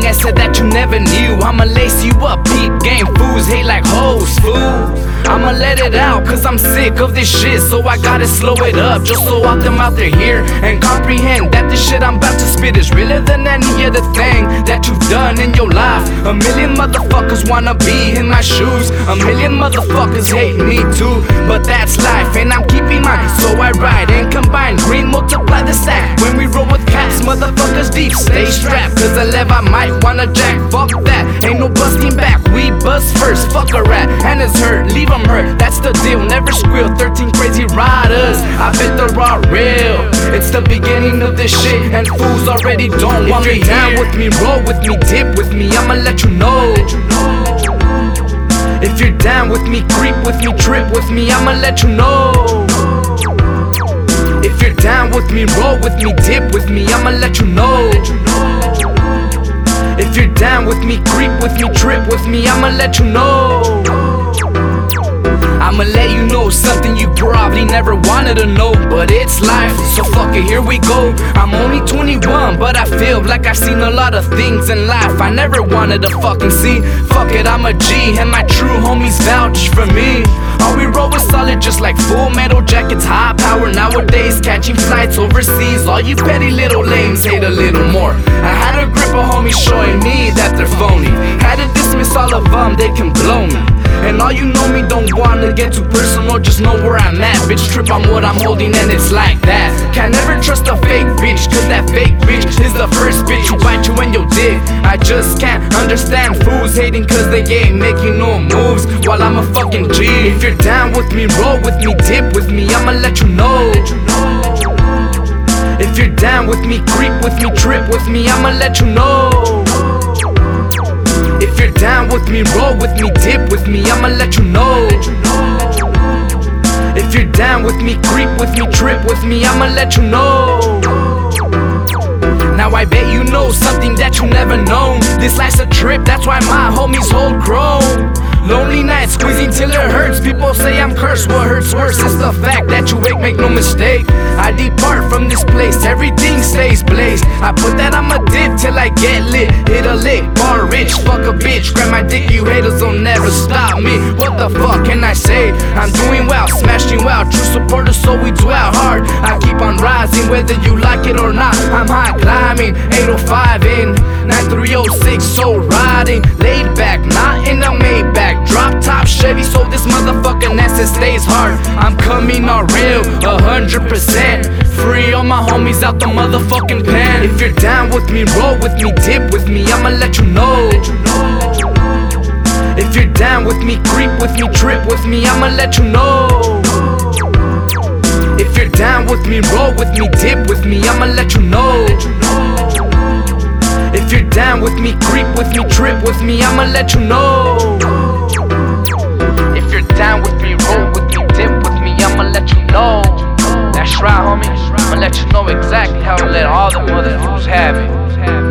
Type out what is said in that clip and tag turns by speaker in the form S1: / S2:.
S1: I said that you never knew. I'ma lace you up, peep game fools hate like hoes, fool. I'ma let it out, cause I'm sick of this shit. So I gotta slow it up, just so all them out there hear and comprehend that this shit I'm about to spit is realer than any other thing that you've done in your life. A million motherfuckers wanna be in my shoes, a million motherfuckers hate me too. But that's life, and I'm wanna jack. Fuck that, ain't no busting back. We bust first, fuck a rat, and it's hurt, leave 'em hurt. That's the deal, never squeal. 13 crazy riders, I bet they're all real. It's the beginning of this shit, and fools already don't want me. Down with me, roll with me, dip with me, I'ma let you know. If you're down with me, creep with me, trip with me, I'ma let you know. If you're down with me, roll with me, dip with me, I'ma let you know. If you're down with me, creep with me, trip with me, I'ma let you know. I'ma let you know something you probably never wanted to know, but it's life, so fuck it, here we go. I'm only 21, but I feel like I've seen a lot of things in life I never wanted to fucking see. Fuck it, I'm a G, and my true homies vouch for me. All we roll is solid, just like full metal jackets, Hi Power nowadays, catching flights overseas. All you petty little lames hate a little more. I had a grip of homies showing me that they're phony. Had to dismiss all of them, they can blow me. And all you know me don't wanna get too personal, just know where I'm at. Bitch, trip on what I'm holding, and it's like that. Can never trust a fake bitch, cause that fake bitch is the first bitch who bite you in your dick. I just can't understand fools hating cause they ain't making no moves while I'm a fucking G. If you're down with me, roll with me, dip with me, I'ma let you know. If you're down with me, creep with me, trip with me, I'ma let you know. If you're down with me, roll with me, dip with me, I'ma let you know. If you're down with me, creep with me, trip with me, I'ma let you know. Now I bet you know something that you never known. This life's a trip, that's why my homies hold grown. Lonely nights, squeezing till it hurts. People say I'm cursed. What hurts worse is the fact that you wake, make no mistake. I depart from this place, stays blazed. I put that on my dip till I get lit. Hit a lick, bar rich, fuck a bitch. Grab my dick, you haters will never stop me. What the fuck can I say? I'm doing well, smashing well. True supporters, so we dwell hard. I keep on rising, whether you like it or not. I'm high climbing, 805 in 9306, so riding. Laid back, not in a Maybach. Drop top Chevy, so this motherfucking ass stays hard. I'm coming all real, a hundred percent. Free all my homies out the motherfucking pen. If you're down with me, roll with me, dip with me, I'ma let you know. If you're down with me, creep with me, trip with me, I'ma let you know. If you're down with me, roll with me, dip with me, I'ma let you know. If you're down with me, creep with me, trip with me, I'ma let you know. others was having.